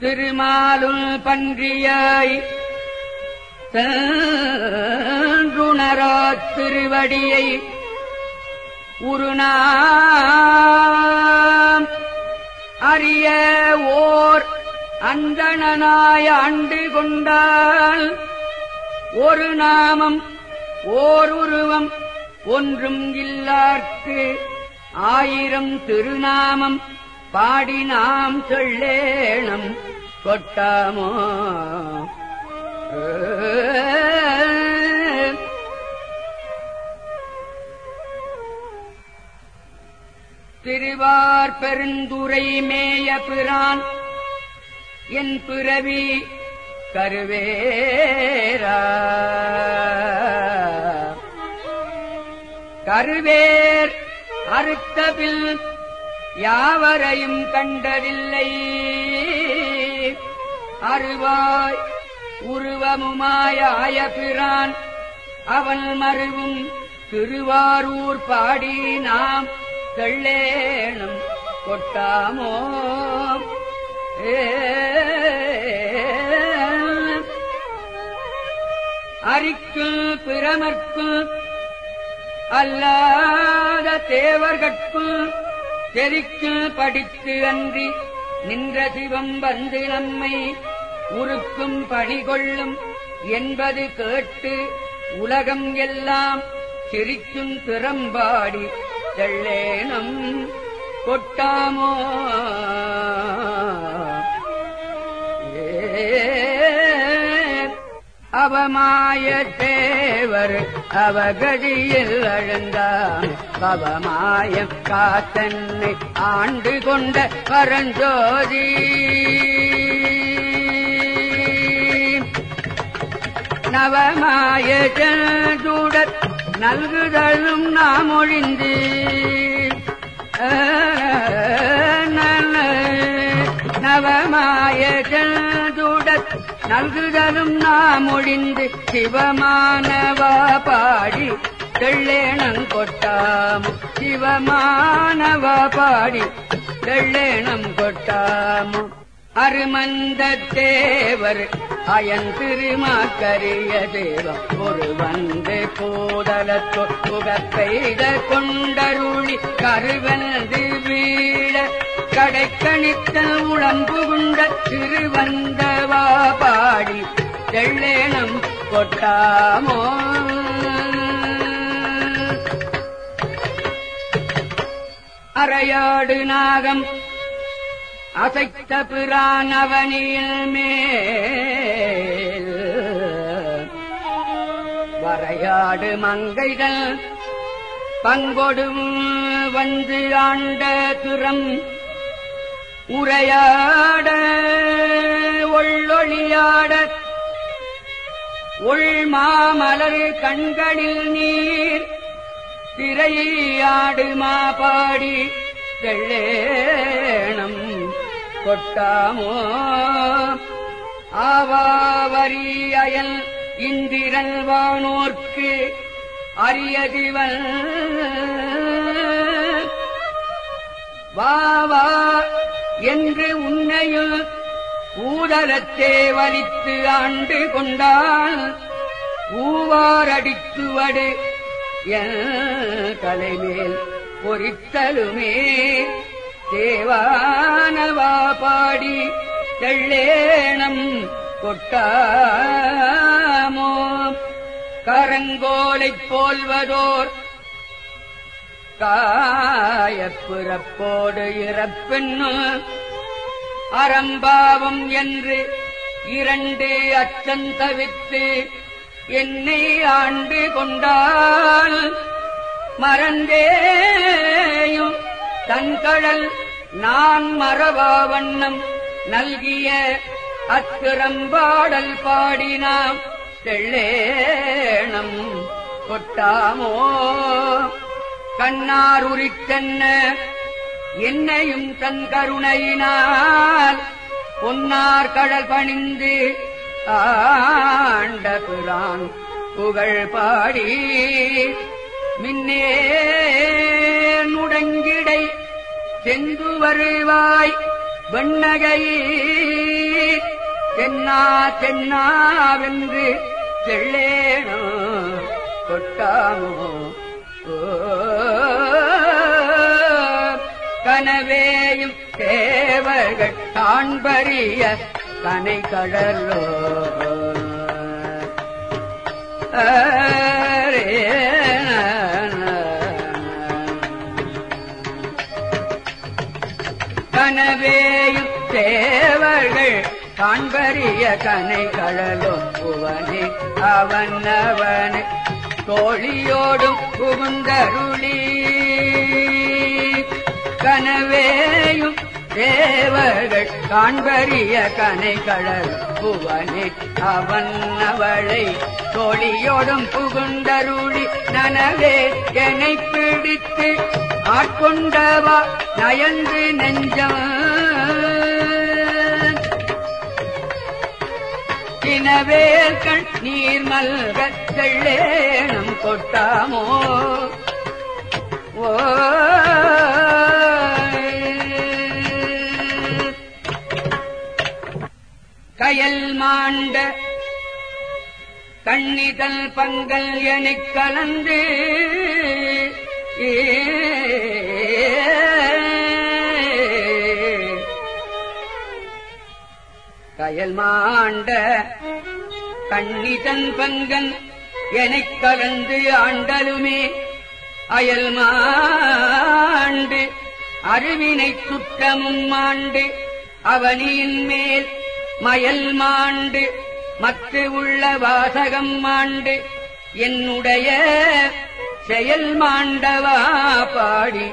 திருமாலுள் பன்றியாய் தன்றுணரா திருவடியை உருநாம். அறிய ஓர் அந்தணனாய் ஆண்டு கொண்டால் ஒரு நாமம் ஓர் உருவம் ஒன்றும் இல்லார்க்கு ஆயிரம் திருநாமம் பாடி நாம் சொல்லேணம் கொட்டாமோ? திருவார் பெருந்துரை மேய பிரான் என் பிறவி கருவேரா. கருவேர் அறுத்தபில் யாவரையும் கண்டதில்லை. அருவாய் உருவமுமாய பிரான் அவன் மருவும் திருவாரூர் பாடி நாம் தெள்ளேனும் கொட்டாமோ? அரிக்கு பிரமர்க்கு அல்லாத தேவர்கட்கும் தெரிக்கும் படித்து அன்றி நின்ற சிவம் வந்து நம்மை உருக்கும் பணிகொள்ளும் என்பது கேட்டு உலகம் எல்லாம் சிரிக்கும் திறம்பாடி தெள்ளேனம் கொட்டாமோ அவமாய தேவர் அவகதியில் அழுந்தான். பவமாயம் காத்தன்னை ஆண்டு கொண்ட பரஞ்சோதி. நவமாய ஜூடத் நல்குதலும் நாம் ஒழிந்து. நவமாய ஜூடத் நல்குதலும் நாம் ஒழிந்து சிவமானவா பாடி தெள்ளேணம் கொட்டாம். சிவமானவா பாடி தெள்ளேணம் கொட்டாமோ. அருமந்த தேவர் அயன் திருமாக்கரிய தேவம். ஒரு வந்து போதலத்தோ புகப்பெய்த கொண்டருளி கருவந்து வீழ கடைக்கணித்த உளம்புகுண்ட திருவந்தவா பாடி தெள்ளேனம் கொட்டாமோ? அரையாடு நாகம் அசைத்த பிரானவனியில் மேல். வரையாடு மங்கைகள் பங்கொடும் வந்து ஆண்ட திறம் உரையாட ஒள்ளொளியாட உள் மாமலர் கண்களில் நீர் திரையாடு மாபாடி வெள்ளேணம் கொட்டாமோ? ஆவாவரி அயல் இந்திரன் வானோர்க்கு அரியதிவன். வாவா என்று உன்னையும் ஊதலத்தே வலித்து ஆண்டு கொண்டான் ஊவாரடித்துவடு என் தலைமேல் பொறித்தலுமே. தேவானவா பாடி தெள்ளேணம் கொட்டாமோ. கரங்கோலைப் போல்வதோர். காயப்புறப்போடு இறப்பெண்ணும் அறம்பாவம் என்று இரண்டு அச்சந்தவித்து என்னை ஆண்டு கொண்டால் மறந்தேயும் தன்கடல் நான் மறவாவண்ணம் நல்கிய அத்திறம்பாடல் பாடினாம். செள்ளேணம் கொட்டாமோ? கண்ணாருரித்தென்ன என்னையும் தன் கருணையினால் பொன்னார் கடல் பணிந்து ஆண்ட பிரான் புகழ் பாடி மின்னே நுடங்கிடை செந்து வருவாய் வெண்ணகை. தென்னா தென்னாவென்று செள்ளேனோ கொட்டாமோ கனவேயும் தேவர்கள் காண்பறிய கனை கடலோ கனவேயும் தேவர்கள் காண்பறிய கனை கடலோ புவனே அவன் அவனே தோழியோடும் புகுந்தருளி. கனவேயும் தேவர்கள் காண்பறிய கனை கடல் புவனே அவன் அவளை தோழியோடும் புகுந்தருளி. நனவே என்னை பிடித்து ஆட்கொண்டவா நயந்து நெஞ்சம். தினவேல்கள் நீர் மல்க செள்ளேனம் கொட்டாமோ? ஓ. கயல் மாண்ட கண்ணிதழ் பங்கல் எனக் கலந்து ஏ கயல் மாண்ட கண்ணிதன் பங்கன் எனக் கலந்து ஆண்டலுமே. அயல் மாண்டு அருவினை சுற்றமும் மாண்டு அவனியின் மேல் மயல் மாண்டு மற்ற உள்ள வாசகம் மாண்டு என்னுடைய செயல் மாண்டவா பாடி.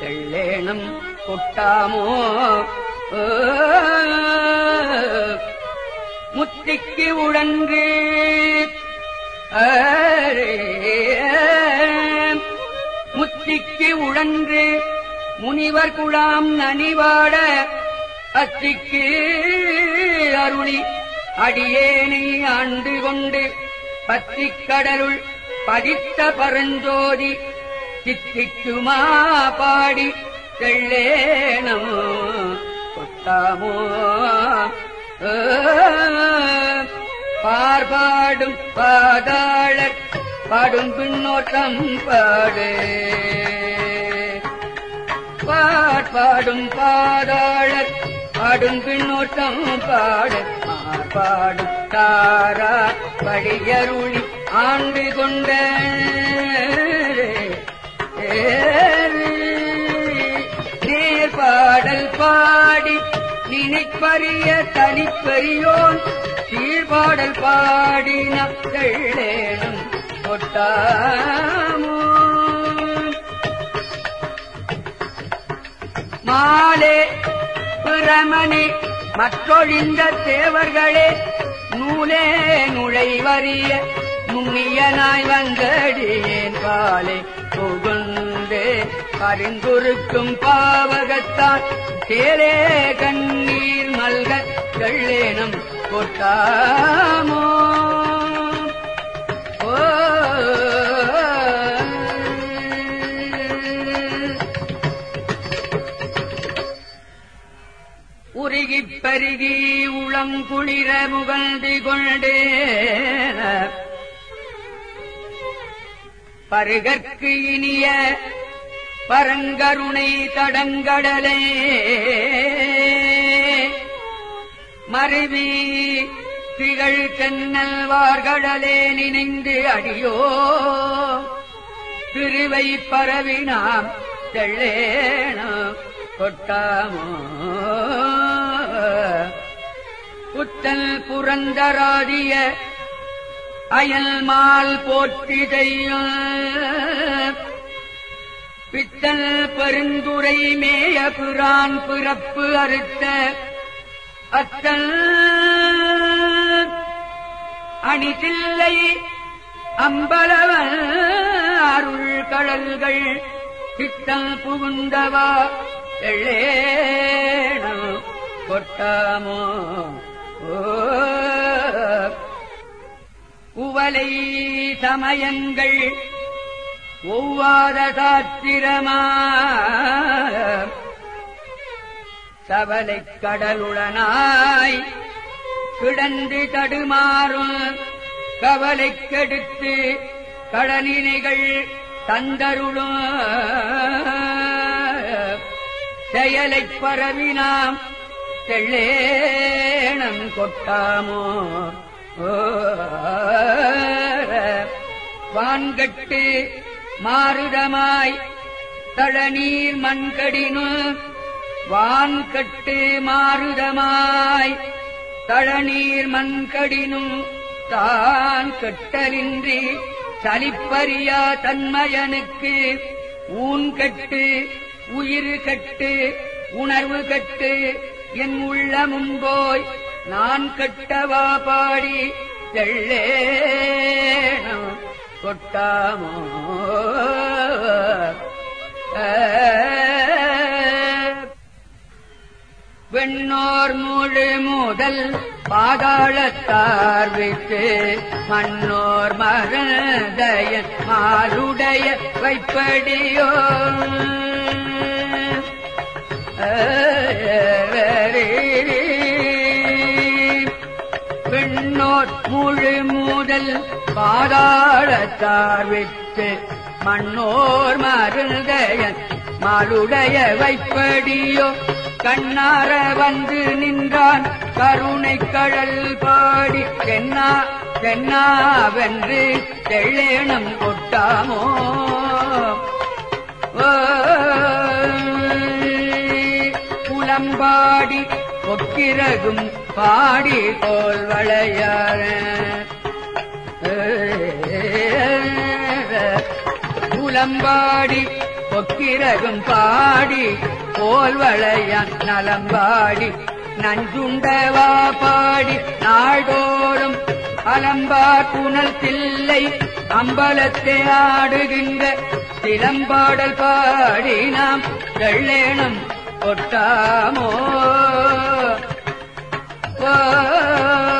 தெள்ளேனம் கொட்டாமோ? ஓ, முத்திக்கு உழன்று முத்திக்கு உழன்று முனிவர் குழாம் நனிவாட அத்திக்கு அருளி. அடியேனை ஆண்டு கொண்டு பத்திக்கடலுள் பதித்த பரஞ்சோதி சித்திக்குமா பாடி. தெள்ளேனமோ கொட்டாமோ பார்பாடும் பாதாளர் பாடும் பின்னோட்டம் பாடு. பாடும் பாதாளர் பாடும் பின்னோட்டம் பாடு. பாடும் தாரா படியருளி ஆண்டு கொண்ட நேர் பாடல் பாடி நினைப்பறிய தனிப்பெரியோன் சீர்பாடல் பாடினேனும் நத்தள்ளேனும் கொட்டாமோ மாலே பிரமனே மற்றொழிந்த தேவர்களே நூலே நுழைவறிய நுண்ணியனாய் வந்தடியேன் பாலே புகுந்தே அறிந்துருக்கும் பாவகத்தான் தேரே கண்ணீர் மல்க கள்ளேனம் கொட்டாமோ ஓ. உருகிப் பருகி உளங்குளிர முகழ்ந்து கொண்டே பருகற்கு இனிய பரங்கருணை தடங்கடலே. மருவி திகழ் தென்னல் வார்கடலே நினைந்து அடியோ. திருவை பரவினாம் தெள்ளேனோ கொட்டாமோ. புத்தல் புரந்தராதிய அயல் மால் போற்றி செய்யும் பித்தல் பருந்துரை மேய பிரான் பிறப்பு அறுத்த அத்தல் அணிதில்லை அம்பலவன் அருள் கடல்கள் பித்தல் புகுந்தவா எள்ளேணம் கொட்டாமோ உவலை சமயங்கள் ஒவ்வாத சாத்திரமா? சவலை கடலுடனாய் கிடந்து தடுமாறும் கவலை கெடுத்து கடனினைகள் தந்தருளும். செயலை பரவினாம் தெள்ளேணம் கொட்டாமோ? வான்கட்டு மாறுதமாய் தழநீர் மண்கடினு வான்கட்டு மாறுதமாய் தழநீர் மண்கடினும் தான் கட்டலின்றி சலிப்பறியா தன்மயனுக்கு ஊன்கட்டு உயிர் கட்டு உணர்வு கட்டு என் உள்ள முன்போய் நான் கட்டவா பாடி தெள்ளேனோ கொட்டாமோ? வெண்ணோர் முழு முதல் பாதாளத்தார் விட்டு மன்னோர் மருதய மாருடைய வைப்படியோ பெண்ணோர் முழு முதல் பாதாளத்தார் விட்டு மண்ணோர் மருந்தயன் மாலுடைய வைப்படியோ கண்ணார வந்து நின்றான் கருணை கடல் பாடி தென்னா தென்னாவென்று தெள்ளேணம் கொட்டாமோ? புலம்பாடி ஒக்கிரகும் பாடி கோல் வளையார. புலம்பாடி ஒக்கிரகும் பாடி கோல் வளையான் நலம்பாடி நஞ்சுண்டவா பாடி நாள்தோறும் அலம்பா புனல் தில்லை அம்பலத்தை ஆடுகின்ற சிலம்பாடல் பாடி நாம் வெள்ளேனும் கொட்டாமோ ஓ